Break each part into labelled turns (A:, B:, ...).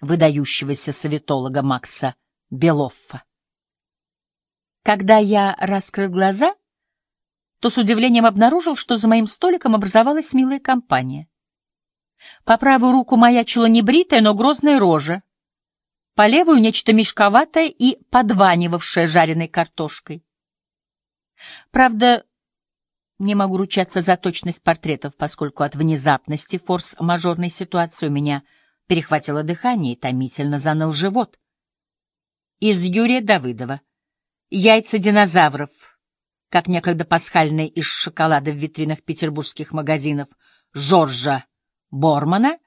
A: выдающегося советолога Макса Белоффа. Когда я раскрыл глаза, то с удивлением обнаружил, что за моим столиком образовалась милая компания. По правую руку маячила небритая, но грозная рожа, по левую — нечто мешковатое и подванивавшее жареной картошкой. Правда, не могу ручаться за точность портретов, поскольку от внезапности форс-мажорной ситуации у меня перехватило дыхание и томительно заныл живот. Из Юрия Давыдова. Яйца динозавров, как некогда пасхальные из шоколада в витринах петербургских магазинов Жоржа Бормана,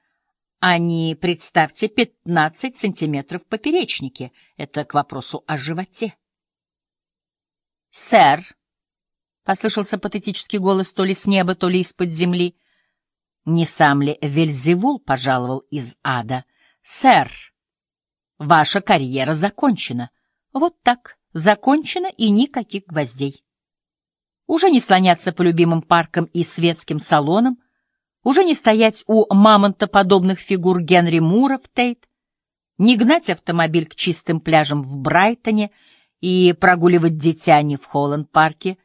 A: они, представьте, 15 сантиметров поперечнике. Это к вопросу о животе. «Сэр», — послышался патетический голос то ли с неба, то ли из-под земли. Не сам ли Вельзевул пожаловал из ада? «Сэр, ваша карьера закончена. Вот так, закончена и никаких гвоздей. Уже не слоняться по любимым паркам и светским салонам, уже не стоять у мамонтоподобных фигур Генри Мура в Тейт, не гнать автомобиль к чистым пляжам в Брайтоне и прогуливать дитя не в Холланд-парке,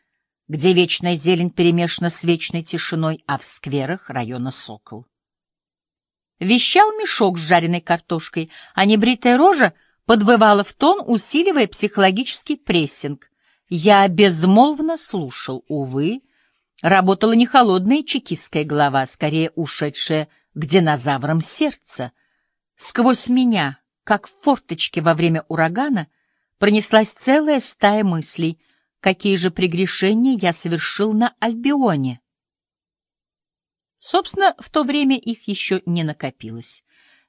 A: где вечная зелень перемешана с вечной тишиной, а в скверах района Сокол. Вещал мешок с жареной картошкой, а небритая рожа подвывала в тон, усиливая психологический прессинг. Я безмолвно слушал, увы, работала не холодная чекистская голова, скорее ушедшая к динозаврам сердце. Сквозь меня, как в форточке во время урагана, пронеслась целая стая мыслей — какие же прегрешения я совершил на Альбионе. Собственно, в то время их еще не накопилось.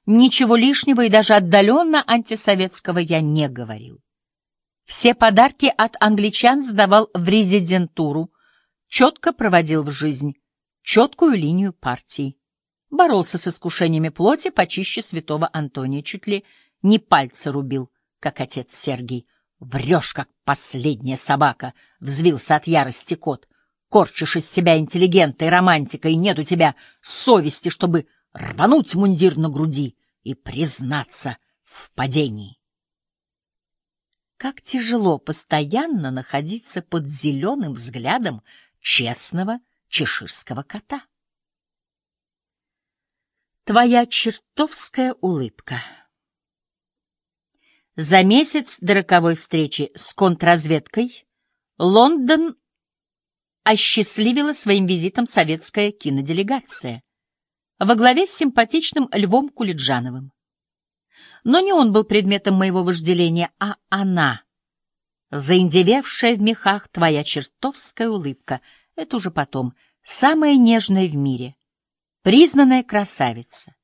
A: Ничего лишнего и даже отдаленно антисоветского я не говорил. Все подарки от англичан сдавал в резидентуру, четко проводил в жизнь четкую линию партии. Боролся с искушениями плоти почище святого Антония, чуть ли не пальцы рубил, как отец Сергий, Врешь, как последняя собака, — взвился от ярости кот. Корчишь из себя интеллигента и романтика, и нет у тебя совести, чтобы рвануть мундир на груди и признаться в падении. Как тяжело постоянно находиться под зеленым взглядом честного чеширского кота. Твоя чертовская улыбка. За месяц до роковой встречи с контрразведкой Лондон осчастливила своим визитом советская киноделегация во главе с симпатичным Львом Кулиджановым. Но не он был предметом моего вожделения, а она. Заиндевевшая в мехах твоя чертовская улыбка — это уже потом, самая нежная в мире, признанная красавица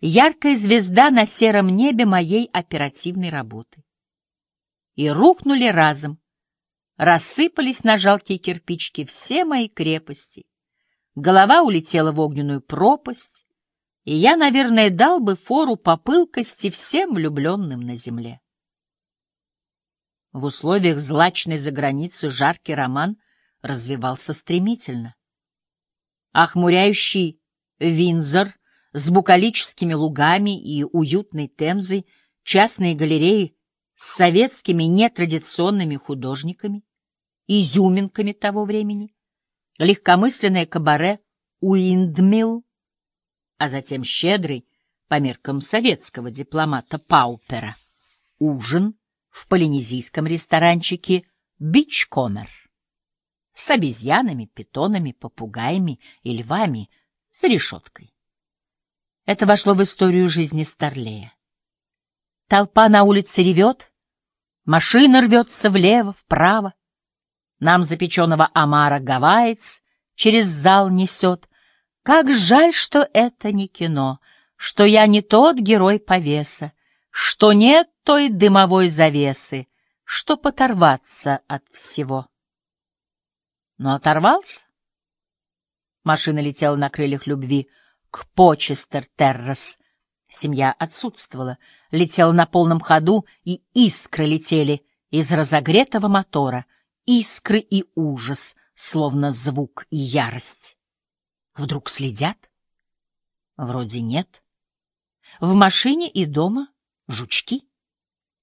A: яркая звезда на сером небе моей оперативной работы. И рухнули разом, рассыпались на жалкие кирпичики все мои крепости. Голова улетела в огненную пропасть, и я, наверное, дал бы фору по пылкости всем влюбленным на земле. В условиях злачной заграницы жаркий роман развивался стремительно. Охмуряющий Винзор с букалическими лугами и уютной темзой, частные галереи с советскими нетрадиционными художниками, изюминками того времени, легкомысленное кабаре Уиндмилл, а затем щедрый, по меркам советского дипломата Паупера, ужин в полинезийском ресторанчике «Бичкомер» с обезьянами, питонами, попугаями и львами с решеткой. Это вошло в историю жизни Старлея. Толпа на улице ревет, машина рвется влево, вправо. Нам запеченного омара гавайец через зал несет. Как жаль, что это не кино, что я не тот герой повеса, что нет той дымовой завесы, что поторваться от всего. Но оторвался. Машина летела на крыльях любви — к Почестер-Террас. Семья отсутствовала, летела на полном ходу, и искры летели из разогретого мотора, искры и ужас, словно звук и ярость. Вдруг следят? Вроде нет. В машине и дома жучки.